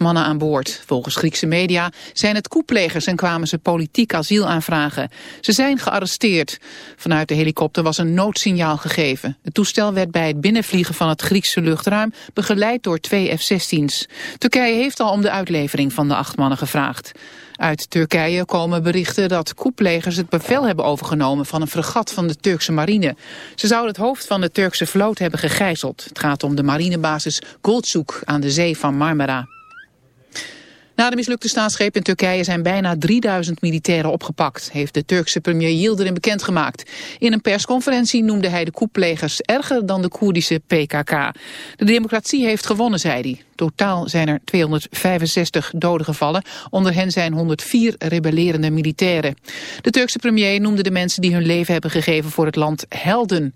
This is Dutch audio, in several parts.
Mannen aan boord. Volgens Griekse media zijn het koeplegers en kwamen ze politiek asiel aanvragen. Ze zijn gearresteerd. Vanuit de helikopter was een noodsignaal gegeven. Het toestel werd bij het binnenvliegen van het Griekse luchtruim begeleid door twee F-16's. Turkije heeft al om de uitlevering van de acht mannen gevraagd. Uit Turkije komen berichten dat koeplegers het bevel hebben overgenomen van een fregat van de Turkse marine. Ze zouden het hoofd van de Turkse vloot hebben gegijzeld. Het gaat om de marinebasis Goldzuk aan de zee van Marmara. Na de mislukte staatsgreep in Turkije zijn bijna 3000 militairen opgepakt, heeft de Turkse premier Yildirim bekendgemaakt. In een persconferentie noemde hij de koeplegers erger dan de Koerdische PKK. De democratie heeft gewonnen, zei hij. Totaal zijn er 265 doden gevallen. Onder hen zijn 104 rebellerende militairen. De Turkse premier noemde de mensen die hun leven hebben gegeven voor het land helden.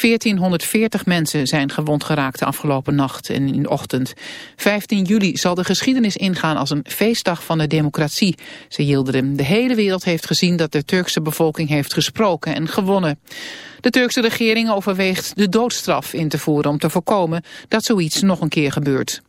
1440 mensen zijn gewond geraakt de afgelopen nacht en in de ochtend. 15 juli zal de geschiedenis ingaan als een feestdag van de democratie, zei Yildirim. De hele wereld heeft gezien dat de Turkse bevolking heeft gesproken en gewonnen. De Turkse regering overweegt de doodstraf in te voeren om te voorkomen dat zoiets nog een keer gebeurt.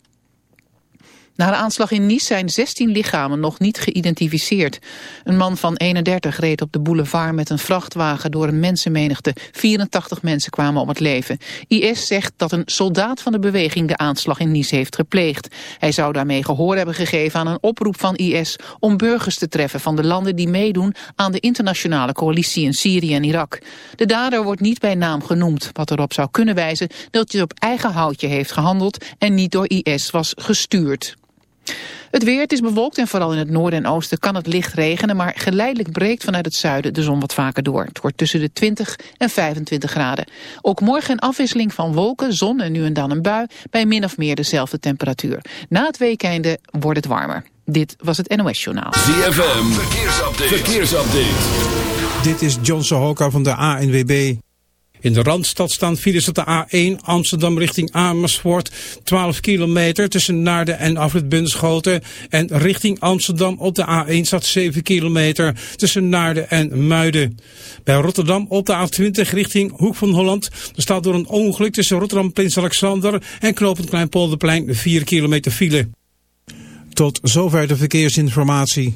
Na de aanslag in Nice zijn 16 lichamen nog niet geïdentificeerd. Een man van 31 reed op de boulevard met een vrachtwagen door een mensenmenigte. 84 mensen kwamen om het leven. IS zegt dat een soldaat van de beweging de aanslag in Nice heeft gepleegd. Hij zou daarmee gehoor hebben gegeven aan een oproep van IS om burgers te treffen van de landen die meedoen aan de internationale coalitie in Syrië en Irak. De dader wordt niet bij naam genoemd, wat erop zou kunnen wijzen dat hij op eigen houtje heeft gehandeld en niet door IS was gestuurd. Het weer, het is bewolkt en vooral in het noorden en oosten kan het licht regenen, maar geleidelijk breekt vanuit het zuiden de zon wat vaker door. Het wordt tussen de 20 en 25 graden. Ook morgen een afwisseling van wolken, zon en nu en dan een bui bij min of meer dezelfde temperatuur. Na het weekende wordt het warmer. Dit was het NOS Journaal. ZFM, verkeersupdate. verkeersupdate. Dit is John Sohoka van de ANWB. In de Randstad staan files op de A1 Amsterdam richting Amersfoort. 12 kilometer tussen Naarden en Afrit Bunschoten. En richting Amsterdam op de A1 staat 7 kilometer tussen Naarden en Muiden. Bij Rotterdam op de A20 richting Hoek van Holland. Er staat door een ongeluk tussen Rotterdam Prins Alexander en Knopend Kleinpolderplein 4 kilometer file. Tot zover de verkeersinformatie.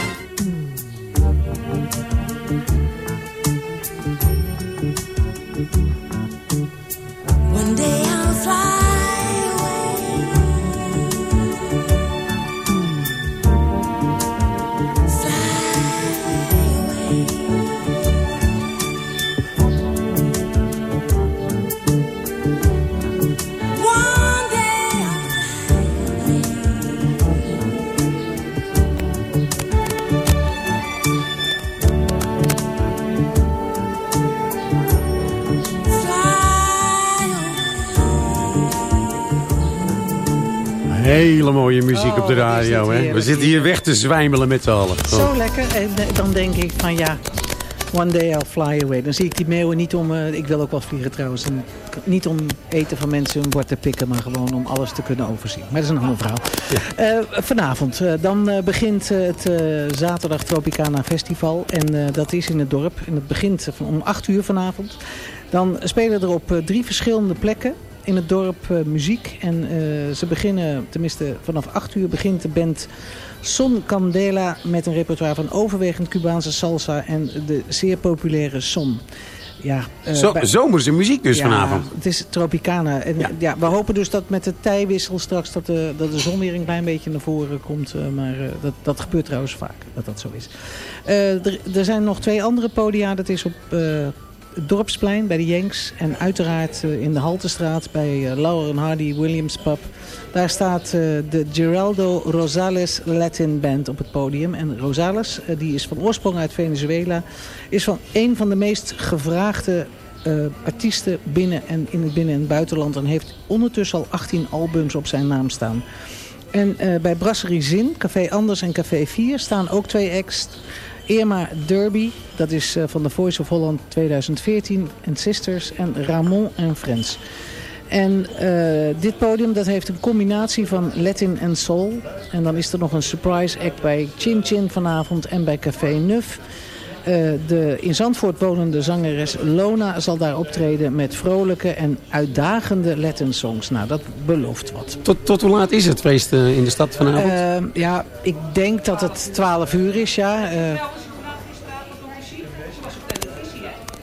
Hele mooie muziek Oh, op de is radio. Hè? We zitten hier weg te zwijmelen met z'n allen. Zo lekker. En eh, dan denk ik van ja, one day I'll fly away. Dan zie ik die meeuwen niet om, eh, ik wil ook wel vliegen trouwens. En niet om eten van mensen hun bord te pikken, maar gewoon om alles te kunnen overzien. Maar dat is een ander verhaal. Eh, vanavond, dan begint het zaterdag Tropicana Festival. En dat is in het dorp. En het begint om 8 uur vanavond. Dan spelen er op drie verschillende plekken in het dorp eh, muziek. En eh, ze beginnen, tenminste vanaf 8 uur begint de band Son Candela met een repertoire van overwegend Cubaanse salsa en de zeer populaire son. Ja, eh, Zo, bij- zomerse muziek dus ja, vanavond. Het is Tropicana. En ja. we hopen dus dat met de tijwissel straks dat de, dat de zon weer een klein beetje naar voren komt. maar dat, dat gebeurt trouwens vaak, dat dat zo is. Er, zijn nog twee andere podia. Dat is op het Dorpsplein bij de Jenks. En uiteraard eh, in de Haltestraat bij eh, Lauren Hardy Williams Pub. Daar staat eh, de Geraldo Rosales Latin Band op het podium. En Rosales, die is van oorsprong uit Venezuela, is van een van de meest gevraagde artiesten binnen en in het binnen- en buitenland. En heeft ondertussen al 18 albums op zijn naam staan. En bij Brasserie Zin, Café Anders en Café 4 staan ook twee acts. Irma Derby, dat is eh, van de Voice of Holland 2014 en Sisters. En Ramon en Friends. En eh, dit podium dat heeft een combinatie van Latin en Soul. En dan is er nog een surprise act bij Chin Chin vanavond en bij Café Nuf. Eh, de in Zandvoort wonende zangeres Lona zal daar optreden met vrolijke en uitdagende Latin songs. Nou, dat belooft wat. Tot, tot hoe laat is het feest in de stad vanavond? Ja, ik denk dat het 12 uur is, ja. Eh,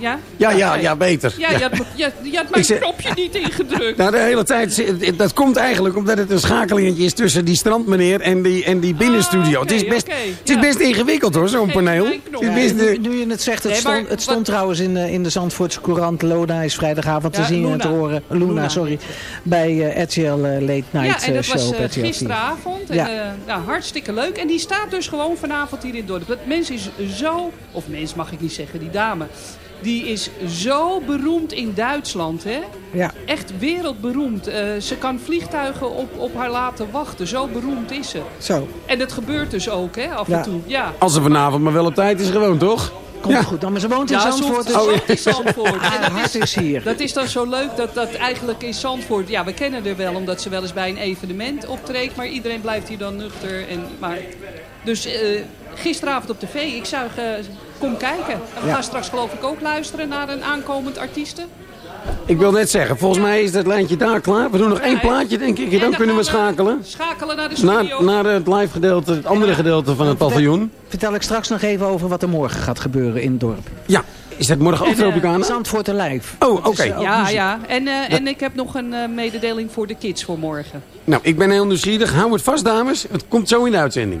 Ja? Ja, ja, ja, beter. Ja, je had, je, je had mijn zeg- knopje niet ingedrukt. Nou, de hele tijd, dat komt eigenlijk omdat het een schakelingetje is tussen die strandmeneer en die, en die binnenstudio. het is best, het is best ingewikkeld hoor, zo'n paneel. Het is Ja, best, nu, eh, nu je het zegt, het Nee, maar stond, het stond trouwens in de, in de Zandvoortse Courant. Lona is vrijdagavond te Ja, zien en te horen. Luna, Luna. sorry. Bij eh, RTL eh, Late Night Ja, en eh, dat Show was op eh, RTL 4. gisteravond. En, Ja. eh, nou, hartstikke leuk. En die staat dus gewoon vanavond hier in het dorp. Dat mens is zo, of mens mag ik niet zeggen, die dame. Die is zo beroemd in Duitsland, hè? Ja. Echt wereldberoemd. Eh, ze kan vliegtuigen op, op haar laten wachten. Zo beroemd is ze. Zo, En dat gebeurt dus ook, hè, af Ja. en toe. Ja. als ze vanavond maar wel op tijd is gewoon, toch? komt Ja. goed. Dan, maar ze woont in Ja, Zandvoort. ze dus- woont in Zandvoort. En Haar dat hart is, is hier. dat is dan zo leuk dat dat eigenlijk in Zandvoort... Ja, we kennen haar wel omdat ze wel eens bij een evenement optreedt. Maar iedereen blijft hier dan nuchter. En, maar, dus eh, gisteravond op tv, ik zou eh, kom kijken. En we Ja. gaan straks geloof ik ook luisteren naar een aankomend artiesten. Ik wil net zeggen, volgens mij is dat lijntje daar klaar. We doen nog één plaatje, denk ik. En dan dan kunnen we schakelen. Schakelen naar de Naar, studio. naar het live gedeelte, het andere gedeelte van het paviljoen. Vertel ik straks nog even over wat er morgen gaat gebeuren in het dorp. Ja, is dat morgen ook En, eh, Tropicana? Zandvoort live. Oh, oké. eh, ja, ja. En, eh, en ik heb nog een eh, mededeling voor de kids voor morgen. Nou, ik ben heel nieuwsgierig. Hou het vast, dames. Het komt zo in de uitzending.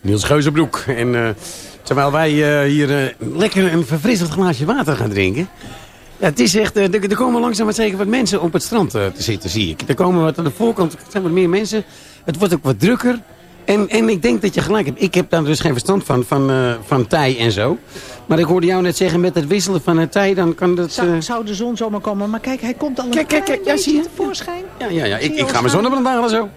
Niels Geuzenbroek. En eh, terwijl wij eh, hier eh, lekker een verfrissend glaasje water gaan drinken. Ja, het is echt, er, er komen langzaam maar zeker wat mensen op het strand te zitten, zie ik. Er komen wat aan de voorkant, er zijn wat meer mensen. Het wordt ook wat drukker. En, en ik denk dat je gelijk hebt. Ik heb daar dus geen verstand van, van, eh, van tij en zo. Maar ik hoorde jou net zeggen, met het wisselen van het tij, dan kan dat... Zou, zou de zon zomaar komen, maar kijk, hij komt al een Kijk, kijk, kijk, ja, zie je? tevoorschijn. Ja, ja, ja. Ik, ik ga mijn zonnebrand halen zo.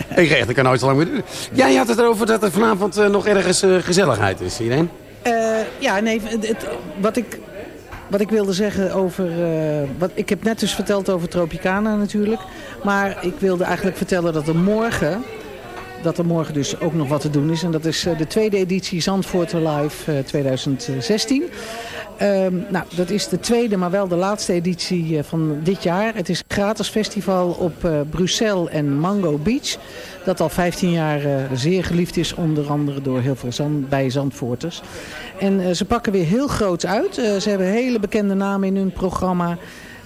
ik echt, dat kan nooit zo lang meer duren. Jij had het erover dat er vanavond eh, nog ergens eh, gezelligheid is, Irene. Eh, ja, nee, het, wat, ik, wat ik wilde zeggen over... wat, ik heb net dus verteld over Tropicana natuurlijk. Maar ik wilde eigenlijk vertellen dat er morgen... dat er morgen dus ook nog wat te doen is. En dat is de tweede editie Zandvoort Live eh, 2016. Ehm, nou, dat is de tweede, maar wel de laatste editie eh, van dit jaar. Het is een gratis festival op eh Bruxelles en Mango Beach. Dat al 15 jaar eh, zeer geliefd is, onder andere door heel veel zand, bij Zandvoorters. En ze pakken weer heel groot uit. Ze hebben hele bekende namen in hun programma.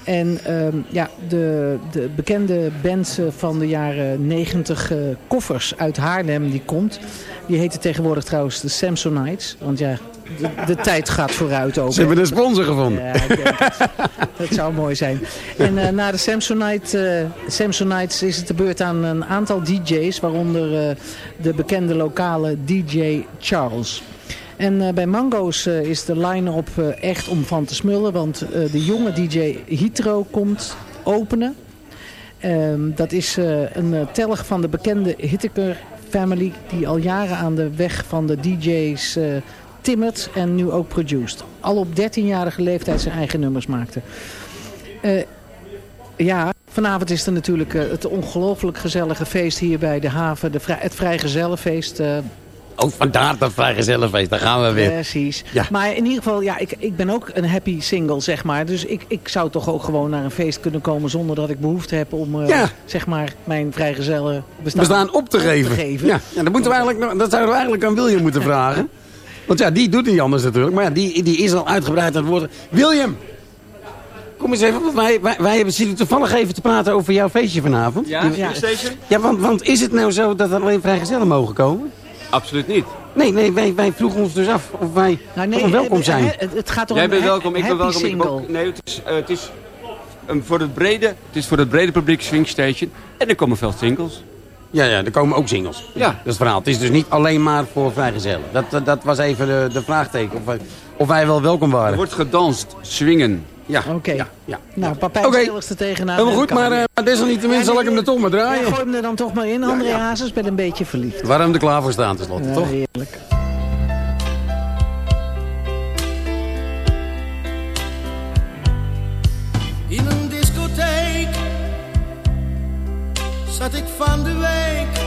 En ehm, ja, de, de bekende band van de jaren 90, eh, Koffers uit Haarlem, die komt. Die heette tegenwoordig trouwens de Samsonites. Want ja, de, de tijd gaat vooruit ook. Ze hebben een sponsor gevonden. Ja, ik denk het. dat zou mooi zijn. En eh, na de Samsonite, eh, Samsonites is het de beurt aan een aantal DJ's, waaronder eh, de bekende lokale DJ Charles. En bij Mango's is de line-up echt om van te smullen, want de jonge DJ Hitro komt openen. Ehm, dat is een telg van de bekende Hitteker family die al jaren aan de weg van de DJ's timmert en nu ook produced. Al op 13-jarige leeftijd zijn eigen nummers maakte. Eh, ja, vanavond is er natuurlijk eh, het ongelooflijk gezellige feest hier bij de haven. De vrij, het Vrijgezellenfeest. eh Ook vandaar dat vrijgezellenfeest, daar gaan we weer. Precies. Ja. Maar in ieder geval, ja, ik, ik ben ook een happy single, zeg maar. Dus ik, ik zou toch ook gewoon naar een feest kunnen komen zonder dat ik behoefte heb om, Ja. zeg maar, mijn vrijgezellen bestaan, bestaan op te geven. Ja, ja, dat, moeten we eigenlijk, dat zouden we eigenlijk aan William moeten vragen. Want ja, die doet niet anders natuurlijk. Maar ja, die, die is al uitgebreid aan het woord. William! Kom eens even, want wij, wij, wij hebben zitten toevallig even te praten over jouw feestje vanavond. Ja, ja. Station? Ja, want, want is het nou zo dat er alleen vrijgezellen mogen komen? Absoluut niet. Nee, nee, wij, wij vroegen ons dus af of wij Nou, nee, toch welkom zijn. Het, het gaat toch Jij om bent welkom, ik ben welkom. Ik ben ook, nee, het is, eh, het is um, voor het brede, het is voor het brede publiek Swing Station. En er komen veel singles. Ja, ja, er komen ook singles. Ja. Dat is het verhaal. Het is dus niet alleen maar voor vrijgezellen. Dat, dat, dat was even de, de vraagteken. Of wij, of wij wel welkom waren. Er wordt gedanst, swingen. Ja. Oké. Ja, ja. Nou, Papijn er tegenaan. Helemaal goed, maar niet. eh, desalniettemin zal ik hem er toch maar Ja, draaien. gooi hem er dan toch maar in. André ja. Hazes ben een beetje verliefd. Waarom er klaar voor staan tenslotte, Ja, toch? heerlijk. Zat ik van de week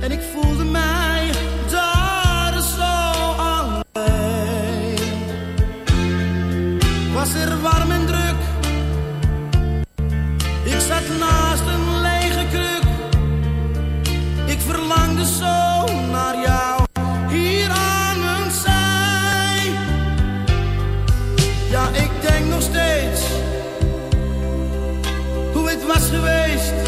en ik voelde mij daar zo alleen. Was er warm en druk, ik zat naast geweest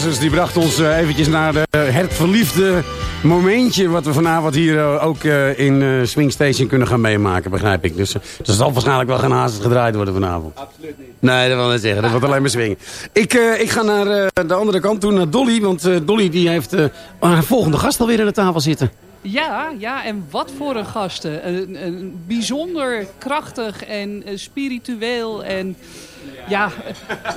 Hazes die bracht ons eh, eventjes naar de, het verliefde momentje... wat we vanavond hier eh, ook eh, in Swing Station kunnen gaan meemaken, begrijp ik. Dus er zal waarschijnlijk wel geen Hazes gedraaid worden vanavond. Absoluut niet. Nee, dat wil ik zeggen. Dat wordt alleen maar swingen. Ik, eh, ik ga naar eh, de andere kant toe, naar Dolly. Want eh, Dolly die heeft eh, haar volgende gast alweer aan de tafel zitten. Ja, ja, en wat voor een gasten. Een, een bijzonder krachtig en spiritueel en... Ja,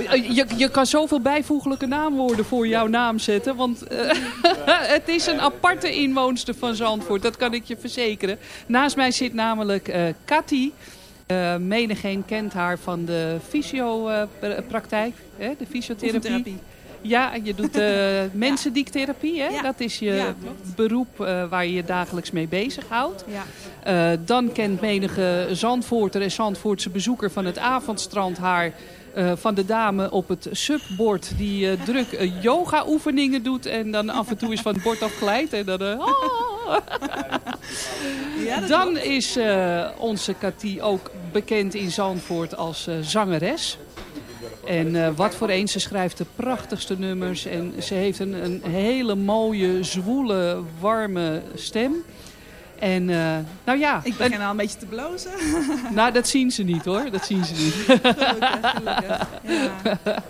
eh, je, je kan zoveel bijvoeglijke naamwoorden voor jouw naam zetten. Want eh, het is een aparte inwoonster van Zandvoort. Dat kan ik je verzekeren. Naast mij zit namelijk eh Cathy. Menigeen kent haar van de fysiopraktijk. hè, de fysiotherapie. Ja, je doet uh, mensendiektherapie. Hè? Ja. Dat is je Ja, beroep waar je je dagelijks mee bezighoudt. Ja. Dan kent menige Zandvoorter en Zandvoortse bezoeker van het avondstrand haar... eh, van de dame op het subbord die eh, druk eh, yoga oefeningen doet en dan af en toe is van het bord afglijdt en dan... ah. Ja, dan is onze Cathy ook bekend in Zandvoort als zangeres. En wat voor een, ze schrijft de prachtigste nummers. En ze heeft een, een hele mooie, zwoele, warme stem. En eh, nou ja, Ik begin al een beetje te blozen. nou dat zien ze niet hoor, dat zien ze niet. gelukkig, gelukkig. Ja.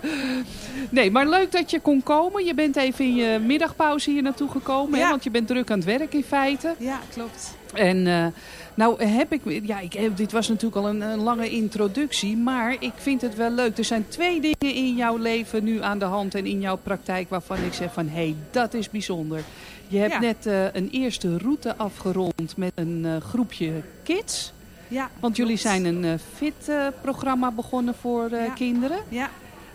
Nee, maar leuk dat je kon komen. Je bent even in je middagpauze hier naartoe gekomen. Hè? Want je bent druk aan het werk in feite. ja, klopt. En eh, nou heb ik, ja, ik heb, dit was natuurlijk al een, een lange introductie, maar ik vind het wel leuk. Er zijn twee dingen in jouw leven nu aan de hand en in jouw praktijk waarvan ik zeg van, hé, hey, dat is bijzonder. Je hebt Ja. net eh, een eerste route afgerond met een eh, groepje kids. Ja, Want jullie zijn een eh, fit-programma begonnen voor Ja. kinderen. Ja.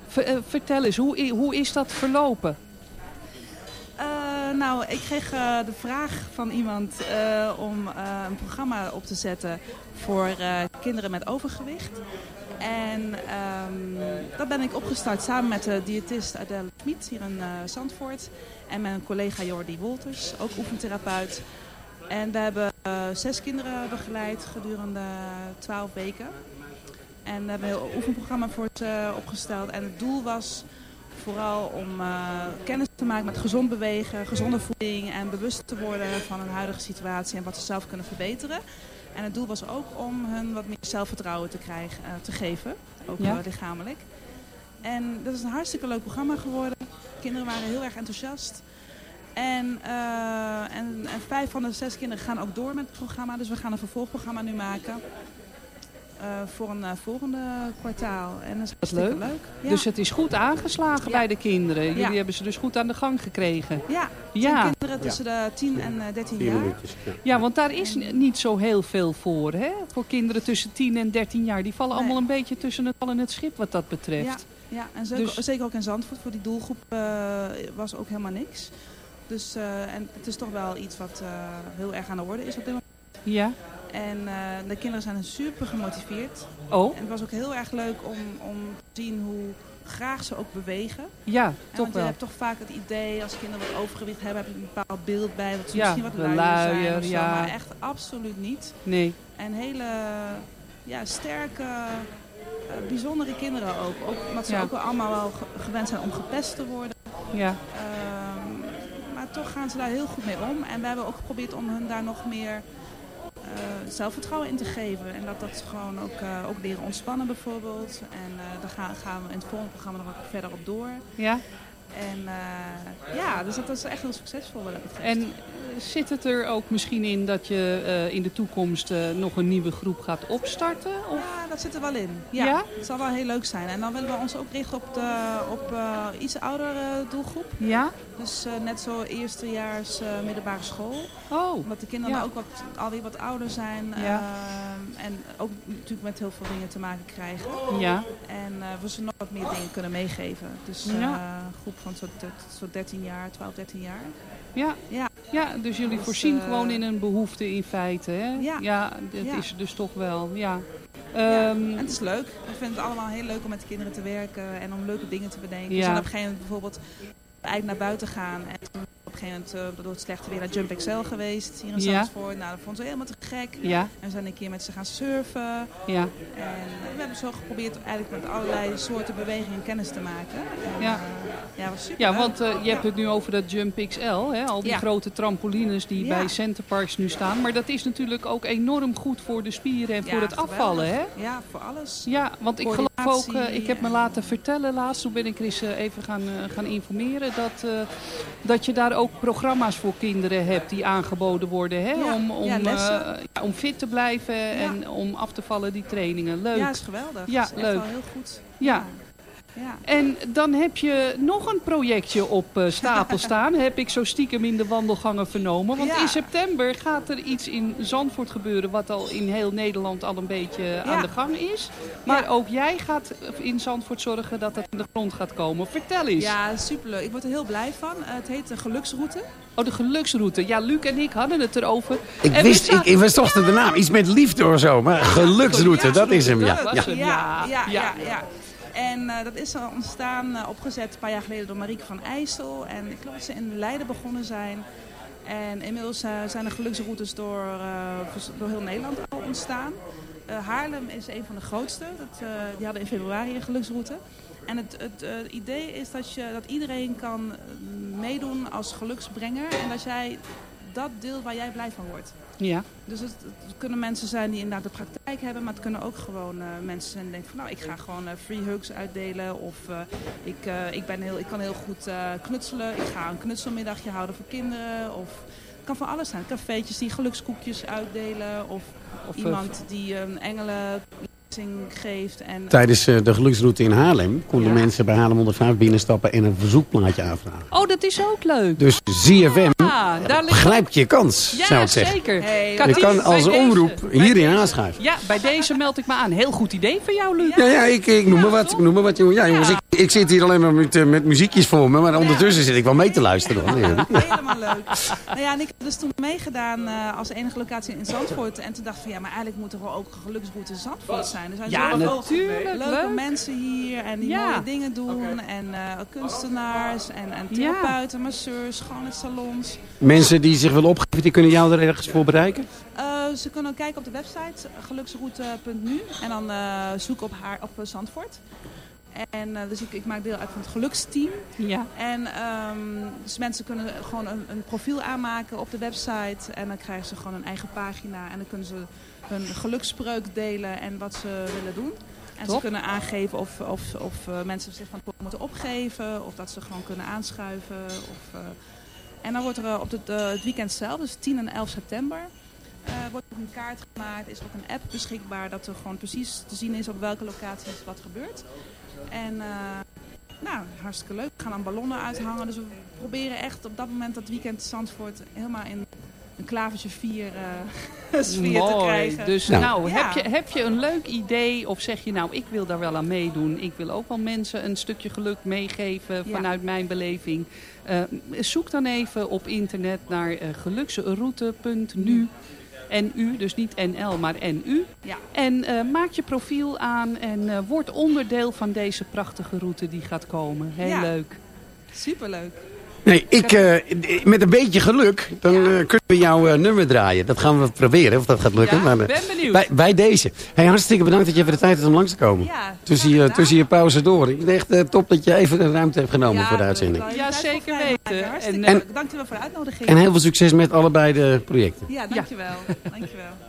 Ver- vertel eens, hoe, hoe is dat verlopen? Nou, ik kreeg de vraag van iemand om een programma op te zetten voor kinderen met overgewicht. En ehm, dat ben ik opgestart samen met de diëtist Adele Schmid hier in eh, Zandvoort. En mijn collega Jordi Wolters, ook oefentherapeut. En we hebben eh, zes kinderen begeleid gedurende twaalf weken. En we hebben een oefenprogramma voor ze opgesteld. En het doel was vooral om eh, kennis te maken met gezond bewegen, gezonde voeding en bewust te worden van hun huidige situatie en wat ze zelf kunnen verbeteren. En het doel was ook om hun wat meer zelfvertrouwen te, krijgen, eh, te geven, ook Ja. eh, lichamelijk. En dat is een hartstikke leuk programma geworden. Kinderen waren heel erg enthousiast. En, eh, en, en vijf van de zes kinderen gaan ook door met het programma. Dus we gaan een vervolgprogramma nu maken. Eh, voor een eh, volgende kwartaal. En dat is Dat leuk. leuk. Ja. Dus het is goed aangeslagen Ja. bij de kinderen. Jullie Ja. hebben ze dus goed aan de gang gekregen. Ja, Ja. kinderen tussen de 10 en eh, 13 Vier jaar. minuutjes. Ja. Ja, want daar is niet zo heel veel voor, hè? Voor kinderen tussen 10 en 13 jaar. Die vallen Nee. allemaal een beetje tussen het wal en het schip wat dat betreft. ja, en zeker, Dus- zeker ook in Zandvoort. Voor die doelgroep eh, was ook helemaal niks. Dus, eh, en het is toch wel iets wat eh, heel erg aan de orde is op dit moment. Ja. En eh, de kinderen zijn super gemotiveerd. Oh, En het was ook heel erg leuk om, om te zien hoe graag ze ook bewegen. ja, En toch want je wel. hebt toch vaak het idee, als kinderen wat overgewicht hebben, heb je een bepaald beeld bij. Dat ze Ja, misschien wat luier, zijn of zo, ja. Maar echt absoluut niet. Nee. En hele ja, sterke, eh, bijzondere kinderen ook. ook omdat ze Ja. ook wel allemaal wel ge- gewend zijn om gepest te worden. Ja. Ehm, maar toch gaan ze daar heel goed mee om. En we hebben ook geprobeerd om hun daar nog meer zelfvertrouwen in te geven. En dat, dat ze gewoon ook, eh, ook leren ontspannen bijvoorbeeld. En eh, daar gaan, gaan we in het volgende programma nog wat verder op door. Ja. En eh, ja, dus dat is echt heel succesvol wat dat betreft. En eh, zit het er ook misschien in dat je eh, in de toekomst eh, nog een nieuwe groep gaat opstarten? Of? Ja, dat zit er wel in. Ja, Ja? Het zal wel heel leuk zijn. En dan willen we ons ook richten op, de, op eh, iets oudere doelgroep. Ja? Dus net zo eerstejaars middelbare school. Oh, Omdat de kinderen Ja. ook wat, alweer wat ouder zijn. Ja. ehm, en ook natuurlijk met heel veel dingen te maken krijgen. ja. En we ze nog wat meer dingen kunnen meegeven. Dus een groep van zo'n zo 13 jaar, 12, 13 jaar. Ja. Ja. Ja, dus jullie voorzien eh, gewoon in een behoefte in feite, hè? Ja. dat Ja. is er dus toch wel, ja. Ja, Ehm, en het is leuk. Ik vind het allemaal heel leuk om met de kinderen te werken en om leuke dingen te bedenken. Ja. Dus dan op een gegeven moment bijvoorbeeld eigenlijk naar buiten gaan. En gegeven moment uh, door het slechte weer naar Jump Excel geweest hier in Ja. Zandvoort. Nou, dat vond ze helemaal te gek. Ja. En we zijn een keer met ze gaan surfen. Ja. En eh, we hebben zo geprobeerd eigenlijk met allerlei soorten bewegingen kennis te maken. En, Ja. eh, ja, was super Ja, want eh, je hebt het nu over dat Jump XL, hè? al die Ja. grote trampolines die bij Centerparks nu staan. Maar dat is natuurlijk ook enorm goed voor de spieren en voor het afvallen. Hè? Ja, voor alles. Ja, want ik geloof ook, eh, ik heb me laten vertellen laatst, toen ben ik er eens eh, even gaan, eh, gaan informeren, dat, eh, dat je daar ook programma's voor kinderen hebt die aangeboden worden. Hè? Ja, om, om, ja, eh, om fit te blijven en om af te vallen die trainingen. Leuk. Ja, is geweldig. Ja, is leuk. wel heel goed. Ja. Ja. En dan heb je nog een projectje op eh, stapel staan. heb ik zo stiekem in de wandelgangen vernomen. Want Ja. in september gaat er iets in Zandvoort gebeuren... wat al in heel Nederland al een beetje aan de gang is. Maar ook jij gaat in Zandvoort zorgen dat het in de grond gaat komen. Vertel eens. Ja, superleuk. Ik word er heel blij van. Eh, het heet de Geluksroute. Oh, de geluksroute. Ja, Luc en ik hadden het erover. Ik En wist, ik, ik wist toch de naam. Iets met liefde of zo. Maar geluksroute, dat is hem. Ja. Dat was ja. hem, Ja, ja, ja. ja. ja. En eh, dat is al ontstaan, eh, opgezet een paar jaar geleden door Marieke van IJssel. En ik geloof dat ze in Leiden begonnen zijn. En inmiddels eh, zijn er geluksroutes door, door heel Nederland al ontstaan. Haarlem is een van de grootste. Dat, die hadden in februari een geluksroute. En het, het idee is dat, je, dat iedereen kan meedoen als geluksbrenger. En dat jij dat deel waar jij blij van wordt. Ja. Dus het, het kunnen mensen zijn die inderdaad de praktijk hebben, maar het kunnen ook gewoon eh, mensen zijn die denken van nou ik ga gewoon eh, free hugs uitdelen of eh, ik, ik, ben heel, ik kan heel goed knutselen, ik ga een knutselmiddagje houden voor kinderen of het kan van alles zijn. Cafeetjes die gelukskoekjes uitdelen of, Of, iemand die een engelen geeft. En, Tijdens eh, de geluksroute in Haarlem konden mensen bij Haarlem 105 binnenstappen en een verzoekplaatje aanvragen. Oh, dat is ook leuk. Dus ZFM, Ja, daar ligt grijp je kans, Ja, zou ik zeggen. zeker. Hey, Je kan als deze- omroep hierin deze- aanschuiven. Ja, bij deze meld ik me aan. Heel goed idee van jou, Luc. Ja, ja, ik, ik noem maar wat. Ik noem maar wat jongen. Ja, jongens, ik, ik zit hier alleen maar met, eh, met muziekjes voor me. Maar ondertussen zit ik wel mee te luisteren. Ja. Helemaal leuk. Nou ja, en ik heb dus toen meegedaan eh, als enige locatie in Zandvoort. En toen dacht ik van ja, maar eigenlijk moet er wel ook een geluksroute in Zandvoort zijn. Er zijn Ja, zoveel natuurlijk, leuke leuk. mensen hier en die Ja. mooie dingen doen. En eh, kunstenaars en, en therapeuten, masseurs, schoonheidssalons. Mensen die zich willen opgeven, die kunnen jou er ergens voor bereiken? Eh, ze kunnen kijken op de website geluksroute.nu en dan eh zoeken op haar op Zandvoort. En eh, dus ik, ik maak deel uit van het geluksteam. Ja. En ehm, dus mensen kunnen gewoon een, een profiel aanmaken op de website. En dan krijgen ze gewoon een eigen pagina. En dan kunnen ze hun geluksspreuk delen en wat ze willen doen. En ze kunnen aangeven of, of, of eh, mensen zich van tevoren moeten opgeven. Of dat ze gewoon kunnen aanschuiven. Of, eh, en dan wordt er op het, het weekend zelf, dus 10 en 11 september... wordt ook een kaart gemaakt, is ook een app beschikbaar... dat er gewoon precies te zien is op welke locaties wat gebeurt. En eh, nou, hartstikke leuk. We gaan dan ballonnen uithangen. Dus we proberen echt op dat moment dat weekend Zandvoort helemaal in een klavertje 4 eh sfeer te Mooi. krijgen. Dus nou, Ja. heb, je, heb je een leuk idee of zeg je nou, ik wil daar wel aan meedoen. Ik wil ook wel mensen een stukje geluk meegeven Ja. vanuit mijn beleving. Eh, zoek dan even op internet naar geluksroute.nu. NU, dus niet NL, maar NU. Ja. En eh, maak je profiel aan en eh, word onderdeel van deze prachtige route die gaat komen. Heel Ja. leuk. Superleuk. Nee, ik, eh, met een beetje geluk, dan eh, kunnen we jouw eh, nummer draaien. Dat gaan we proberen, of dat gaat lukken. Ja, maar, ben benieuwd. Bij, bij deze. Hey, hartstikke bedankt dat je even de tijd hebt om langs te komen. Ja, tussen, je, tussen je pauze door. Ik vind het echt top dat je even de ruimte hebt genomen Ja, voor de uitzending. Ja, zeker weten. Hartstikke En. Dankjewel voor de uitnodiging. En heel veel succes met allebei de projecten. Ja, dankjewel. dankjewel.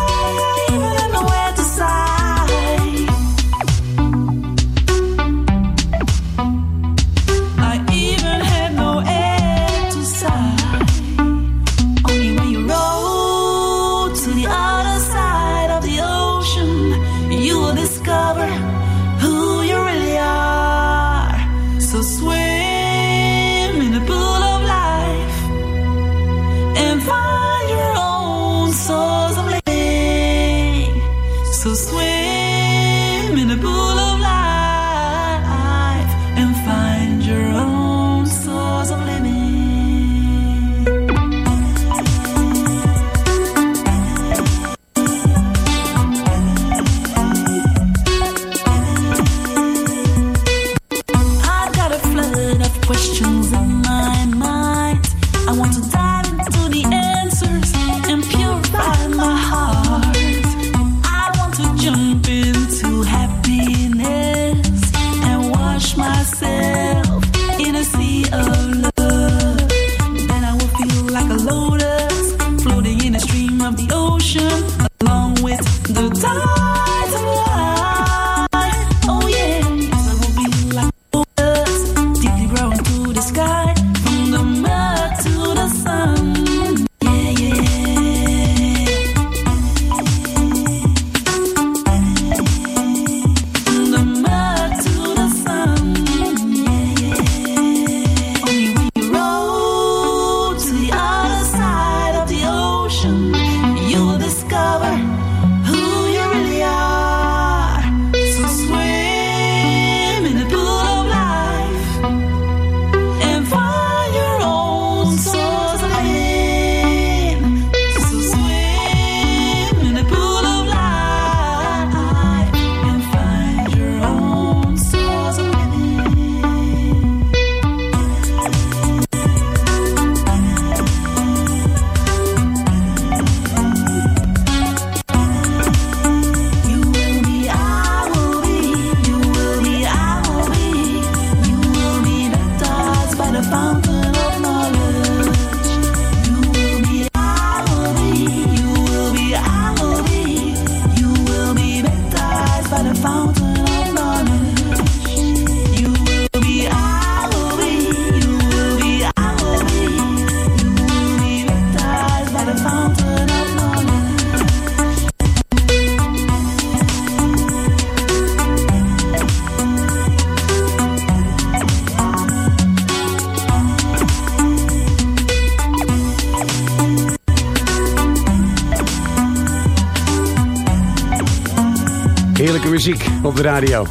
op de radio.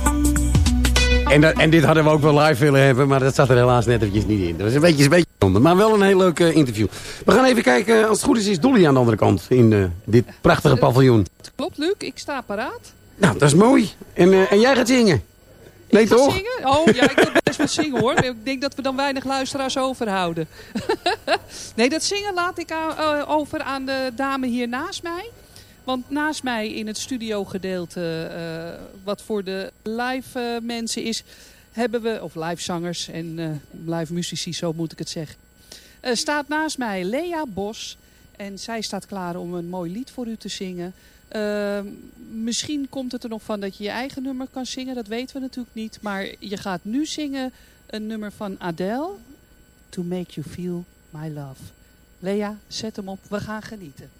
En, dat, en dit hadden we ook wel live willen hebben, maar dat zat er helaas net eventjes niet in. Dat was een beetje, een beetje zonde, maar wel een heel leuk eh, interview. We gaan even kijken, als het goed is, is Dolly aan de andere kant in eh, dit prachtige paviljoen. Klopt, Luc. Ik sta paraat. Nou, dat is mooi. En, eh, en jij gaat zingen? Nee, Ik ga toch? zingen? Oh, ja, ik wil best wel zingen hoor. Ik denk dat we dan weinig luisteraars overhouden. nee, dat zingen laat ik aan- eh, over aan de dame hier naast mij. Want naast mij in het studiogedeelte, eh wat voor de live eh, mensen is, hebben we, of live zangers en eh, live muzici, zo moet ik het zeggen. Staat naast mij Lea Bos. En zij staat klaar om een mooi lied voor u te zingen. Eh, misschien komt het er nog van dat je je eigen nummer kan zingen. Dat weten we natuurlijk niet. Maar je gaat nu zingen een nummer van Adele. To make you feel my love. Lea, zet hem op. We gaan genieten.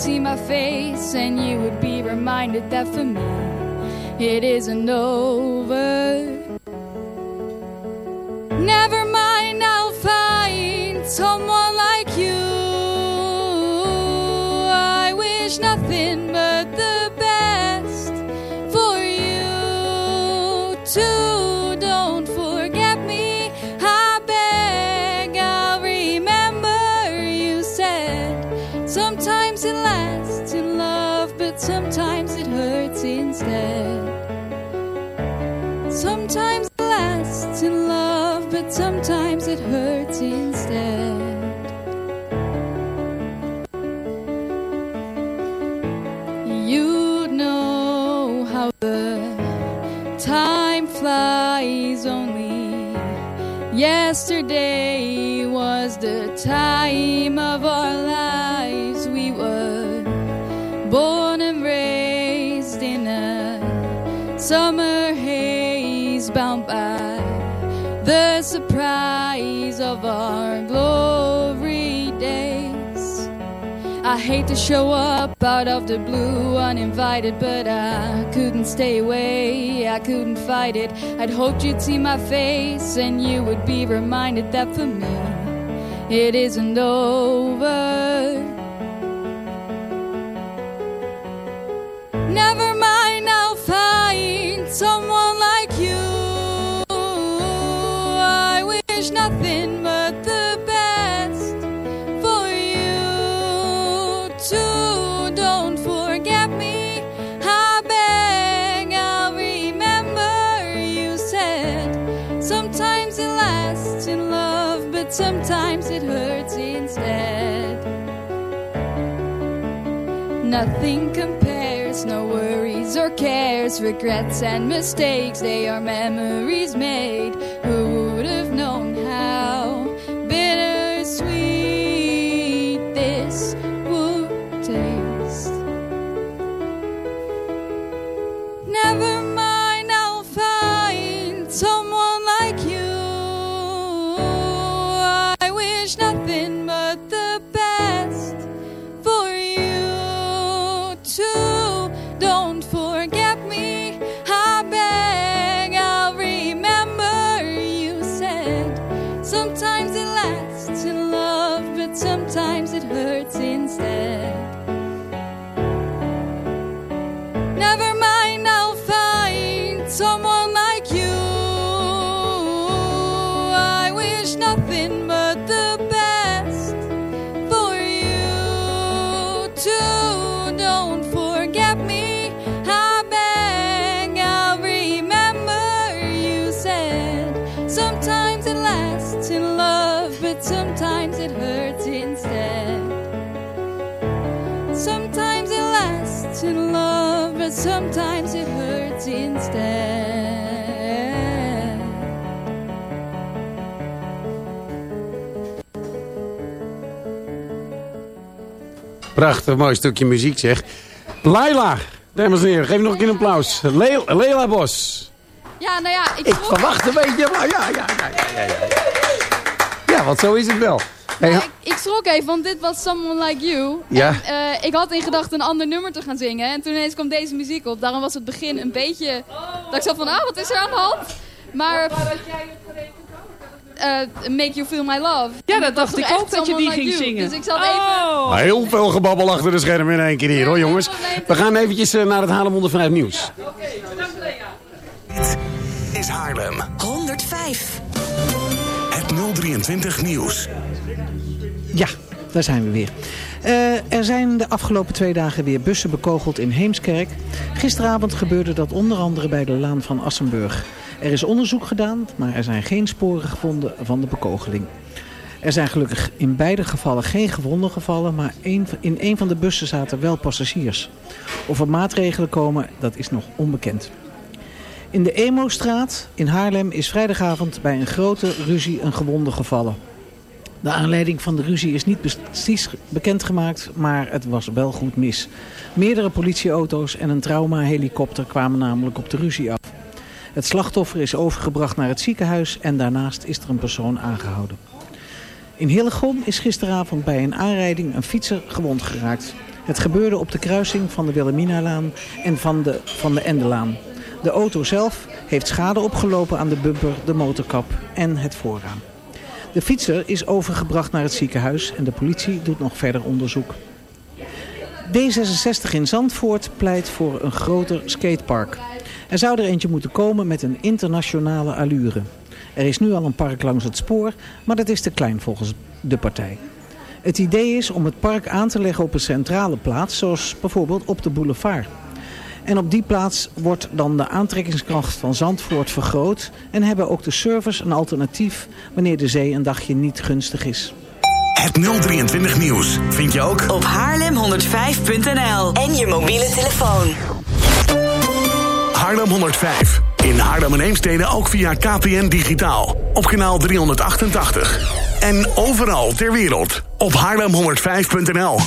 See my face and you would be reminded that for me it isn't over. Sometimes it lasts in love, but sometimes it hurts instead. You know how the time flies only. Yesterday was the time of of our glory days. I hate to show up out of the blue uninvited, but I couldn't stay away. I couldn't fight it. I'd hoped you'd see my face and you would be reminded that for me it isn't over. Never mind, I'll find someone nothing but the best for you too. Don't forget me. I beg, I'll remember you said. Sometimes it lasts in love, but sometimes it hurts instead. Nothing compares, no worries or cares, regrets and mistakes. They are memories made. Prachtig mooi stukje muziek zeg. Laila, dames en heren, geef nog een keer een applaus. Le Leila Bos. Ja, nou ja, ik, Ik verwacht een beetje, maar ja, ja, ja, ja, ja, ja. Ja, want zo is het wel. Hey, ha- ik schrok even, want dit was Someone Like You. Ja. En, eh, ik had in gedachten een ander nummer te gaan zingen. En toen ineens kwam deze muziek op. Daarom was het begin een beetje... Dat ik zat van, ah, wat is er aan de hand? Maar... Make You Feel My Love. Ja, dat dacht ik ook dat je die Like ging You. zingen. Dus ik zat Oh. even... Heel veel gebabbel achter de schermen in één keer hier hoor jongens. We gaan eventjes eh, naar het Haarlem 105 nieuws. is Haarlem. 105. Het 023 nieuws. Ja, daar zijn we weer. Eh, er zijn de afgelopen twee dagen weer bussen bekogeld in Heemskerk. Gisteravond gebeurde dat onder andere bij de Laan van Assenburg. Er is onderzoek gedaan, maar er zijn geen sporen gevonden van de bekogeling. Er zijn gelukkig in beide gevallen geen gewonden gevallen, maar in een van de bussen zaten wel passagiers. Of er maatregelen komen, dat is nog onbekend. In de Emo-straat in Haarlem is vrijdagavond bij een grote ruzie een gewonde gevallen. De aanleiding van de ruzie is niet precies bekendgemaakt, maar het was wel goed mis. Meerdere politieauto's en een traumahelikopter kwamen namelijk op de ruzie af. Het slachtoffer is overgebracht naar het ziekenhuis en daarnaast is er een persoon aangehouden. In Hillegom is gisteravond bij een aanrijding een fietser gewond geraakt. Het gebeurde op de kruising van de Wilhelminalaan en van de, van de Endelaan. De auto zelf heeft schade opgelopen aan de bumper, de motorkap en het voorraam. De fietser is overgebracht naar het ziekenhuis en de politie doet nog verder onderzoek. D66 in Zandvoort pleit voor een groter skatepark. Er zou er eentje moeten komen met een internationale allure. Er is nu al een park langs het spoor, maar dat is te klein volgens de partij. Het idee is om het park aan te leggen op een centrale plaats, zoals bijvoorbeeld op de boulevard. En op die plaats wordt dan de aantrekkingskracht van Zandvoort vergroot en hebben ook de servers een alternatief wanneer de zee een dagje niet gunstig is. Het 023 nieuws vind je ook Op haarlem105.nl en je mobiele telefoon. Haarlem 105. In Haarlem en Heemstede ook via KPN Digitaal. Op kanaal 388. En overal ter wereld op haarlem105.nl.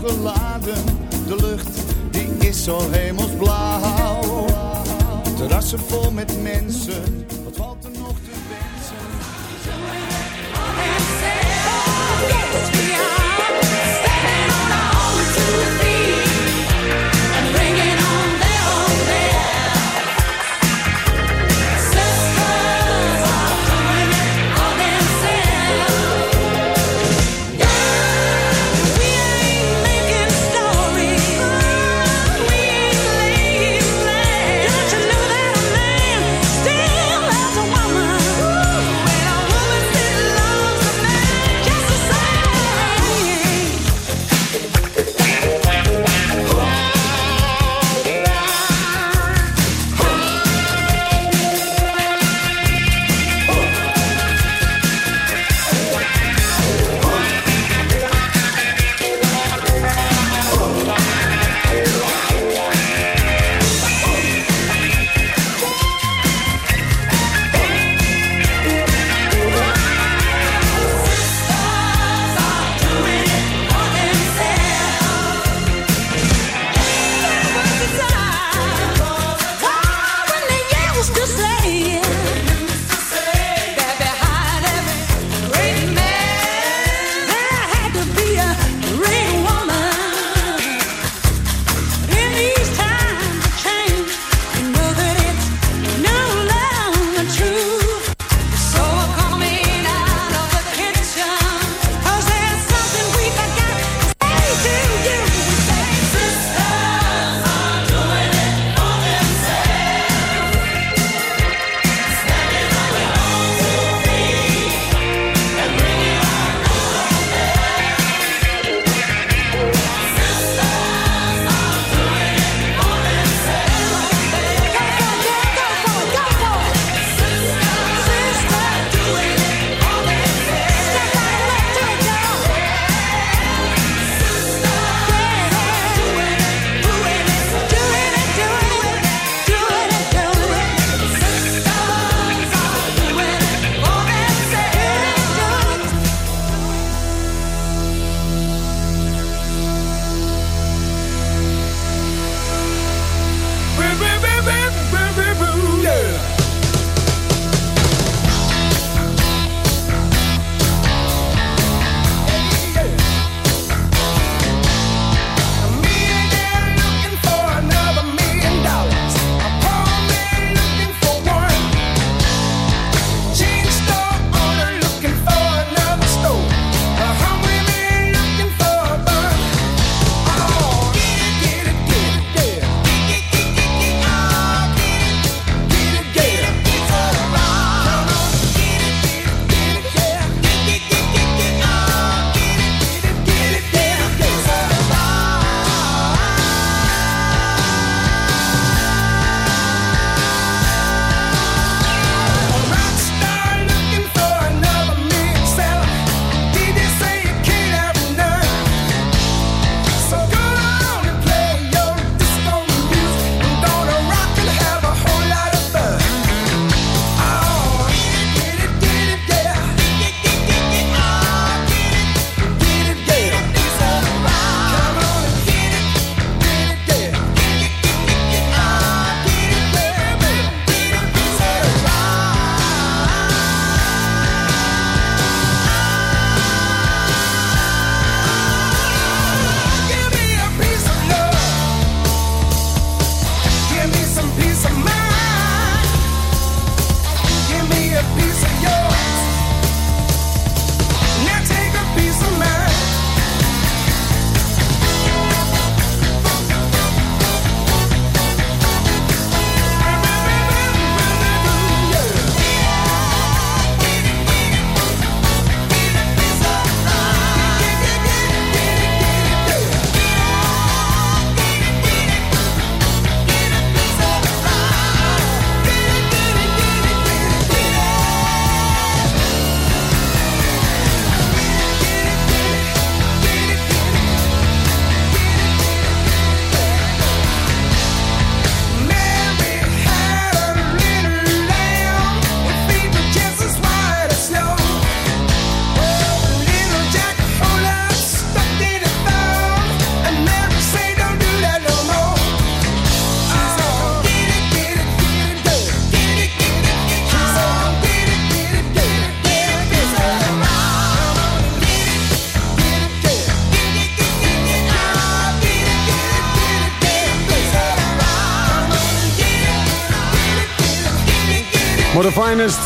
De lucht die is zo hemelsblauw. Terrassen vol met mensen,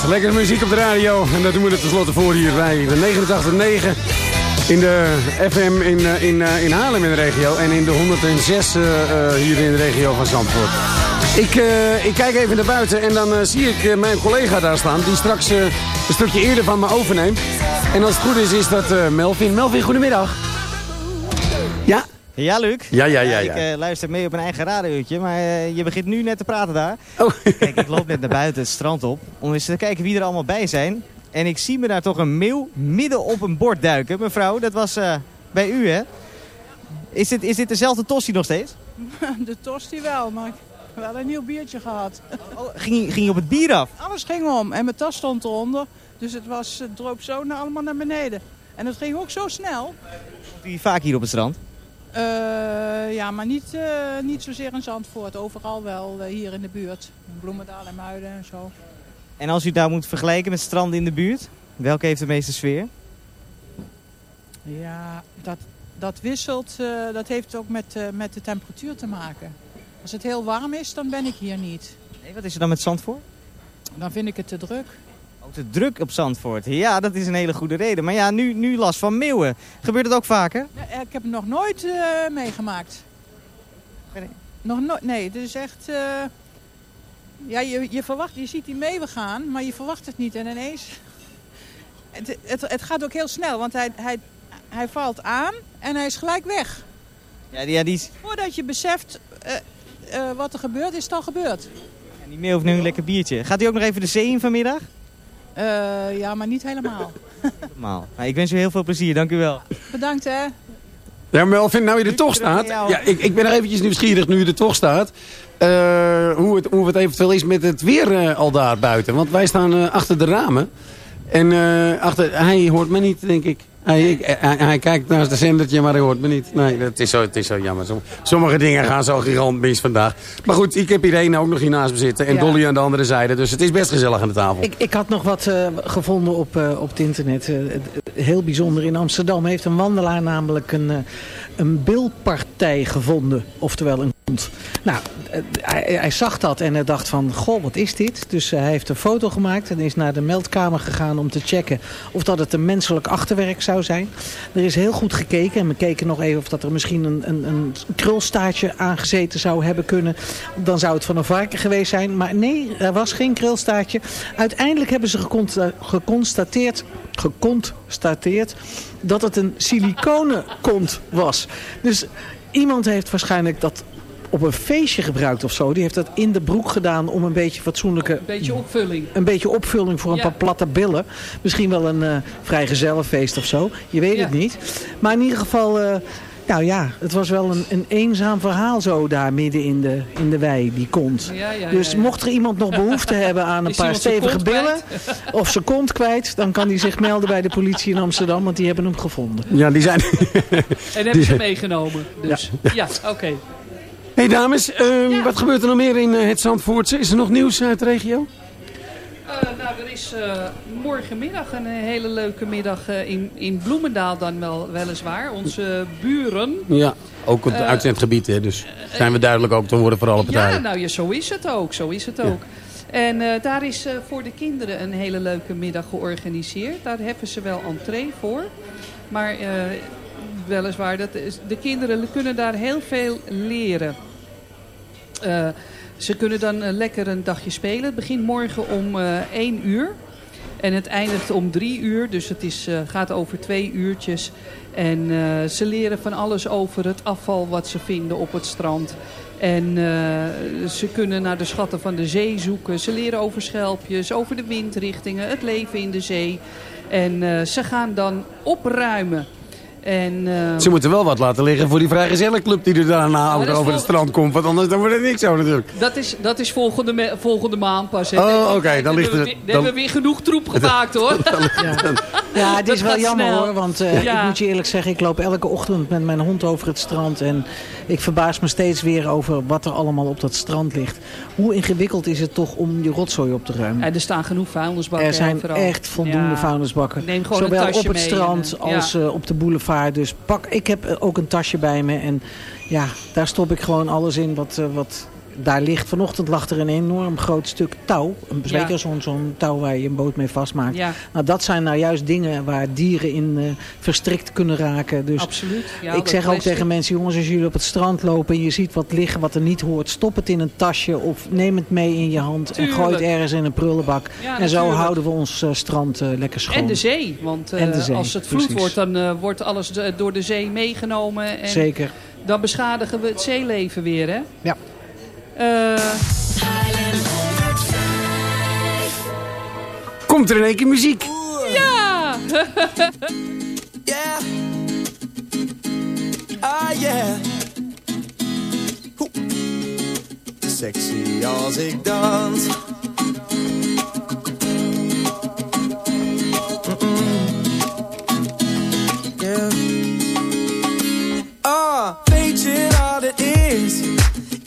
Lekkere muziek op de radio. En dat doen we er tenslotte voor hier bij de 89.9 in de FM in, eh, in, eh, in Haarlem in de regio. En in de 106 eh, hier in de regio van Zandvoort. Ik, ik kijk even naar buiten en dan zie ik mijn collega daar staan. Die straks een stukje eerder van me overneemt. En als het goed is, is dat Melvin. Melvin, goedemiddag. Ja? Ja, Luc. Ja, ja, ja, ja. Ik eh, luister mee op een eigen radiootje, maar eh, je begint nu net te praten daar. Oh. Kijk, ik loop net naar buiten het strand op om eens te kijken wie er allemaal bij zijn. En ik zie me daar toch een meeuw midden op een bord duiken. Mevrouw, dat was eh, bij u, hè? Is dit, is dit dezelfde tossie nog steeds? De tosti wel, maar ik heb wel een nieuw biertje gehad. Ging, ging je op het bier af? Alles ging om en mijn tas stond eronder. Dus het, was, het droop zo naar, allemaal naar beneden. En het ging ook zo snel. Komt u vaak hier op het strand? Eh, ja, maar niet, eh, niet zozeer in Zandvoort. Overal wel eh, hier in de buurt. In Bloemendaal en Muiden en zo. En als u daar moet vergelijken met stranden in de buurt, welke heeft de meeste sfeer? Ja, dat, dat wisselt. dat heeft ook met, met de temperatuur te maken. Als het heel warm is, dan ben ik hier niet. Nee, wat is er dan met Zandvoort? Dan vind ik het te druk. Ook te druk op Zandvoort. Ja, dat is een hele goede reden. Maar ja, nu, nu last van meeuwen. Gebeurt het ook vaker? Ja, ik heb het nog nooit eh, meegemaakt. Nog nooit, nee, het is echt... eh, ja, je, je, verwacht, je ziet die meeuwen gaan, maar je verwacht het niet. En ineens... Het, het, het gaat ook heel snel, want hij, hij, hij valt aan en hij is gelijk weg. Ja, die, ja, die, is- Voordat je beseft eh, eh, wat er gebeurt, is het al gebeurd. die meeuw heeft nu een lekker biertje. Gaat u ook nog even de zee in vanmiddag? Eh, ja, maar niet helemaal. Normaal. Nou, ik wens u heel veel plezier. Dank u wel. Bedankt hè. Ja, Melvin, nou je er toch staat. Ja, ik, ik ben nog eventjes nieuwsgierig nu je er toch staat. eh, hoe, het, hoe het eventueel is met het weer eh, al daar buiten. Want wij staan eh, achter de ramen. En eh, achter, hij hoort me niet, denk ik. Hij, ik- hij, hij kijkt naar het zendertje, maar hij hoort me niet. Nee, dat is zo, het is zo jammer. Som- Sommige dingen gaan zo gigant mis vandaag. Maar goed, ik heb Irene ook nog hier naast me zitten. En Ja. Dolly aan de andere zijde. Dus het is best gezellig aan de tafel. Ik, ik had nog wat eh, gevonden op, eh, op het internet. Eh, heel bijzonder. In Amsterdam heeft een wandelaar namelijk een, eh, een bilpartij gevonden. Oftewel een Nou, eh, hij, zag dat en hij dacht van, goh, wat is dit? Dus eh, hij heeft een foto gemaakt en is naar de meldkamer gegaan om te checken of dat het een menselijk achterwerk zou zijn. Er is heel goed gekeken en we keken nog even of dat er misschien een, een, een krulstaartje aangezeten zou hebben kunnen. Dan zou het van een varken geweest zijn. Maar nee, er was geen krulstaartje. Uiteindelijk hebben ze geconsta- geconstateerd, geconstateerd dat het een siliconen kont was. Dus iemand heeft waarschijnlijk dat op een feestje gebruikt of zo. Die heeft dat in de broek gedaan om een beetje fatsoenlijke... Een beetje opvulling. Een beetje opvulling voor een Ja. paar platte billen. Misschien wel een eh vrijgezellenfeest of zo. Je weet het niet. Maar in ieder geval... eh, nou ja, het was wel een, een eenzaam verhaal zo daar midden in de, in de wei, die kont. Ja, ja, dus ja, ja. mocht er iemand nog behoefte hebben aan een Is paar stevige billen... kwijt? of zijn kont kwijt, dan kan hij zich melden bij de politie in Amsterdam. Want die hebben hem gevonden. Ja, die zijn... En hebben ze meegenomen. Dus ja, oké. Hey, dames, ehm, wat gebeurt er nog meer in eh, het Zandvoortse? Is er nog nieuws uit de regio? Eh, nou, er is eh, morgenmiddag een hele leuke middag eh, in, in Bloemendaal dan wel, weliswaar. Onze buren. Ja, ook op het uitzendgebied, hè, dus zijn we duidelijk ook te worden voor alle Ja, partijen. nou ja, zo is het ook. Zo is het ook. En eh, daar is eh, voor de kinderen een hele leuke middag georganiseerd. Daar hebben ze wel entree voor. Maar eh, weliswaar, dat is, de kinderen kunnen daar heel veel leren. Eh, ze kunnen dan eh, lekker een dagje spelen. Het begint morgen om eh 1 uur. En het eindigt om drie uur. Dus het is, eh, gaat over twee uurtjes. En eh, ze leren van alles over het afval wat ze vinden op het strand. En eh, ze kunnen naar de schatten van de zee zoeken. Ze leren over schelpjes, over de windrichtingen, het leven in de zee. En eh, ze gaan dan opruimen. En, eh, Ze moeten wel wat laten liggen voor die vrijgezellenclub die er daarna is over vol- het strand komt. Want anders dan wordt het niks zo natuurlijk. Dat is, dat is volgende, volgende maand pas. hè. Oh, oké, dan ligt hebben het- we weer- Dan dan- hebben we weer genoeg troep gemaakt hoor. Ja, het Dat is wel jammer snel. hoor. Want eh, Ja. ik moet je eerlijk zeggen, ik loop elke ochtend met mijn hond over het strand. En ik verbaas me steeds weer over wat er allemaal op dat strand ligt. Hoe ingewikkeld is het toch om je rotzooi op te ruimen? Ja, er staan genoeg vuilnisbakken. Er zijn echt voldoende Ja. vuilnisbakken. Neem gewoon Zowel een tasje op het strand en, eh, als ja. op de boulevard. Dus pak, ik heb eh, ook een tasje bij me. En ja, daar stop ik gewoon alles in wat, eh, wat daar ligt, vanochtend lag er een enorm groot stuk touw. Een, Ja. Zeker zo'n touw waar je een boot mee vastmaakt. Ja. Nou, dat zijn nou juist dingen waar dieren in eh, verstrikt kunnen raken. Dus Absoluut. Ja, ik zeg ook tegen mensen, jongens, als jullie op het strand lopen en je ziet wat liggen wat er niet hoort, stop het in een tasje of neem het mee in je hand en gooi het ergens in een prullenbak. Ja, en zo houden we ons eh, strand eh, lekker schoon. En de zee, want En de zee, als het vloed precies. wordt, dan wordt alles door de zee meegenomen. En Zeker. Dan beschadigen we het zeeleven weer, hè? Ja. Eh, Komt er in één keer muziek. ja! Yeah. Ah, yeah. Hoe. Sexy als ik dans. Ah, weet je wat het is?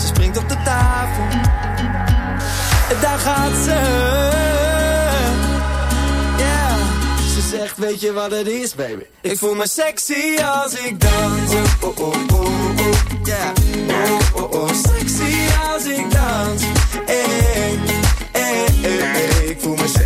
Ze springt op de tafel. Daar gaat ze. Ja, ze zegt, weet je wat het is, baby? Ik voel me sexy als ik dans. Oh, oh, oh, oh, oh. Yeah. Oh, oh, oh, sexy als ik dans. Hey, hey, hey. Ik voel me sexy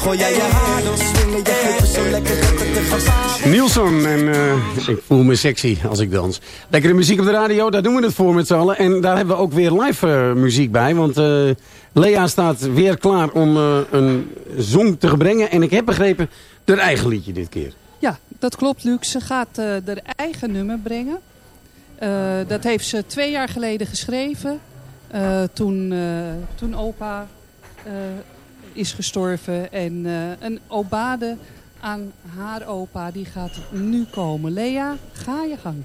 Gooi jij je haar door, swingen je heupen zo lekker dat het te gevaar wordt. Nielsen en eh, ik voel me sexy als ik dans. Lekkere muziek op de radio, daar doen we het voor met z'n allen. En daar hebben we ook weer live eh, muziek bij. Want eh, Lea staat weer klaar om eh, een zong te brengen. En ik heb begrepen, haar eigen liedje dit keer. Ja, dat klopt, Luc. Ze gaat eh haar eigen nummer brengen. Eh, dat heeft ze twee jaar geleden geschreven. eh, toen, eh, toen opa eh, is gestorven. En eh, een obade aan haar opa, die gaat nu komen. Lea, ga je gang.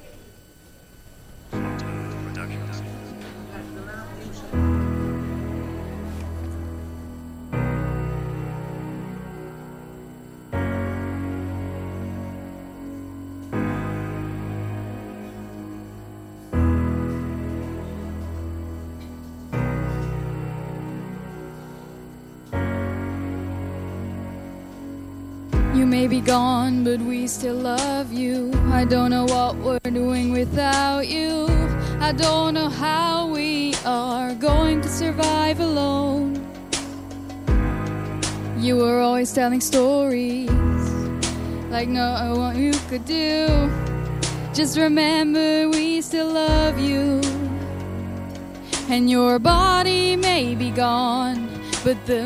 You may be gone, but we still love you. I don't know what we're doing without you. I don't know how we are going to survive alone. You were always telling stories like no one you could do. Just remember, we still love you. And your body may be gone, but the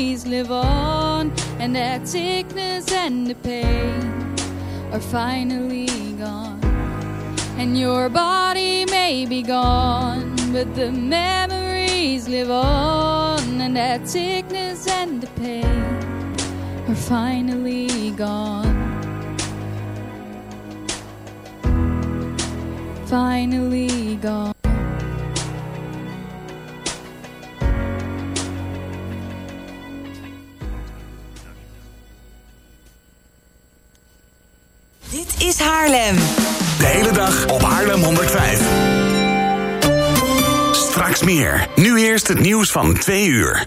memories live on, and that sickness and the pain are finally gone. And your body may be gone, but the memories live on, and that sickness and the pain are finally gone. Finally gone. Meer. Nu eerst het nieuws van 2 uur.